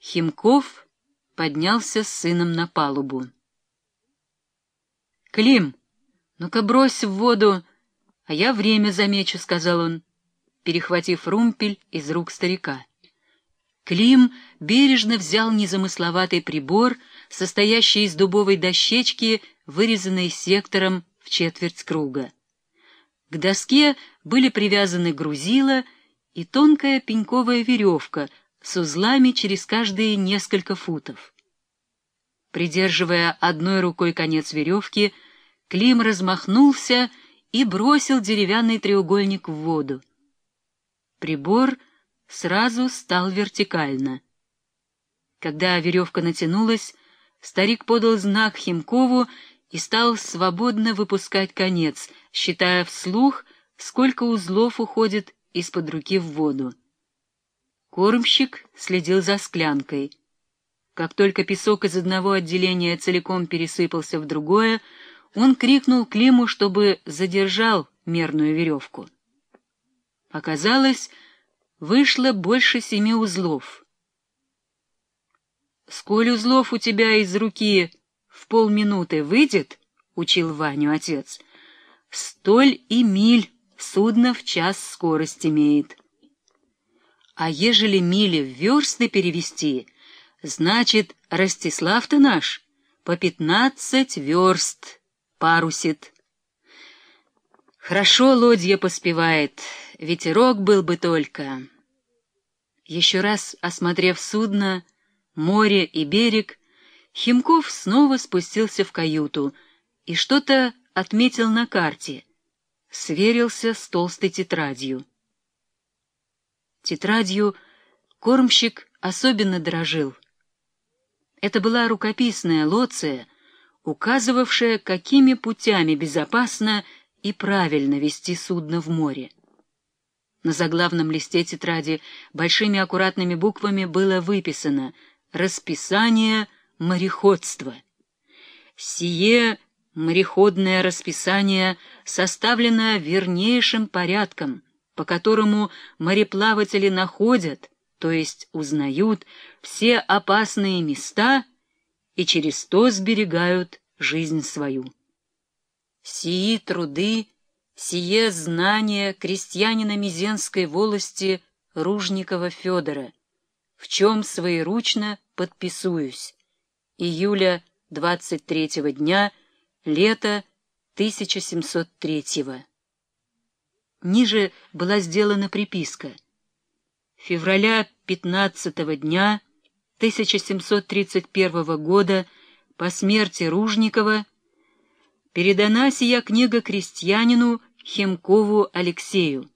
Химков поднялся с сыном на палубу. — Клим, ну-ка брось в воду, а я время замечу, — сказал он, перехватив румпель из рук старика. Клим бережно взял незамысловатый прибор, состоящий из дубовой дощечки, вырезанной сектором в четверть круга. К доске были привязаны грузила и тонкая пеньковая веревка с узлами через каждые несколько футов. Придерживая одной рукой конец веревки, Клим размахнулся и бросил деревянный треугольник в воду. Прибор сразу стал вертикально. Когда веревка натянулась, старик подал знак Химкову и стал свободно выпускать конец, считая вслух, сколько узлов уходит из-под руки в воду. Кормщик следил за склянкой. Как только песок из одного отделения целиком пересыпался в другое, он крикнул Климу, чтобы задержал мерную веревку. Оказалось, вышло больше семи узлов. «Сколь узлов у тебя из руки в полминуты выйдет, — учил Ваню отец, — столь и миль судно в час скорость имеет. А ежели мили в версты перевести, значит, Ростислав-то наш по пятнадцать верст парусит. Хорошо лодья поспевает, ветерок был бы только. Еще раз осмотрев судно, море и берег, Химков снова спустился в каюту и что-то отметил на карте, сверился с толстой тетрадью. Тетрадью кормщик особенно дорожил. Это была рукописная лоция, указывавшая, какими путями безопасно и правильно вести судно в море. На заглавном листе тетради большими аккуратными буквами было выписано «Расписание мореходства». Сие мореходное расписание составлено вернейшим порядком, по которому мореплаватели находят, то есть узнают, все опасные места и через то сберегают жизнь свою. Сии труды сие знание крестьянина Мизенской волости Ружникова Федора, в чем своеручно подписуюсь. Июля 23 дня, лето 1703 -го. Ниже была сделана приписка. Февраля 15 дня 1731 года по смерти Ружникова передана сия книга крестьянину Химкову Алексею.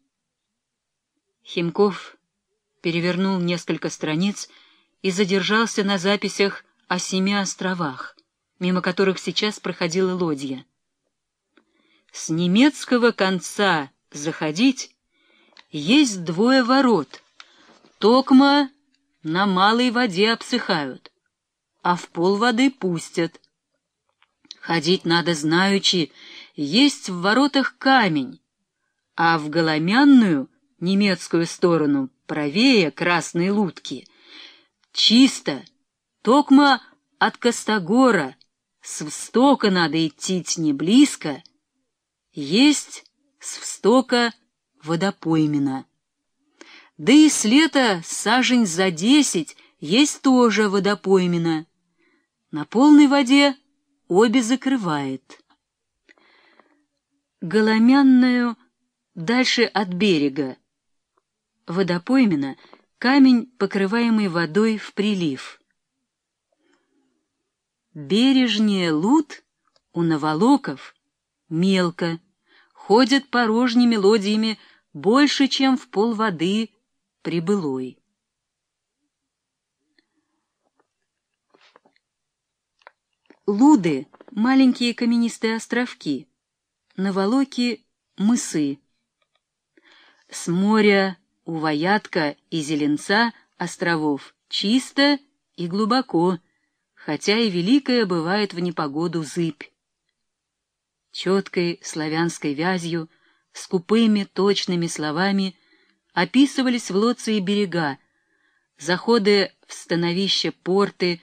Химков перевернул несколько страниц и задержался на записях о семи островах, мимо которых сейчас проходила лодья. С немецкого конца заходить есть двое ворот. Токма на малой воде обсыхают, а в пол воды пустят. Ходить надо знаючи, есть в воротах камень, а в Голомянную, немецкую сторону, правее Красной Лутки, чисто, токма от Костогора, с встока надо идти не близко, есть с встока водопоймена. Да и с лета сажень за десять есть тоже водопоймена. На полной воде обе закрывает голомянную дальше от берега. Водопоймена — камень, покрываемый водой в прилив. Бережнее лут у наволоков мелко, ходят порожними лодьями больше, чем в пол воды прибылой. Луды — маленькие каменистые островки — наволоки мысы. С моря у Ваятка и Зеленца островов чисто и глубоко, хотя и великая бывает в непогоду зыбь. Четкой славянской вязью, скупыми точными словами описывались в Лоции берега, заходы в становище порты,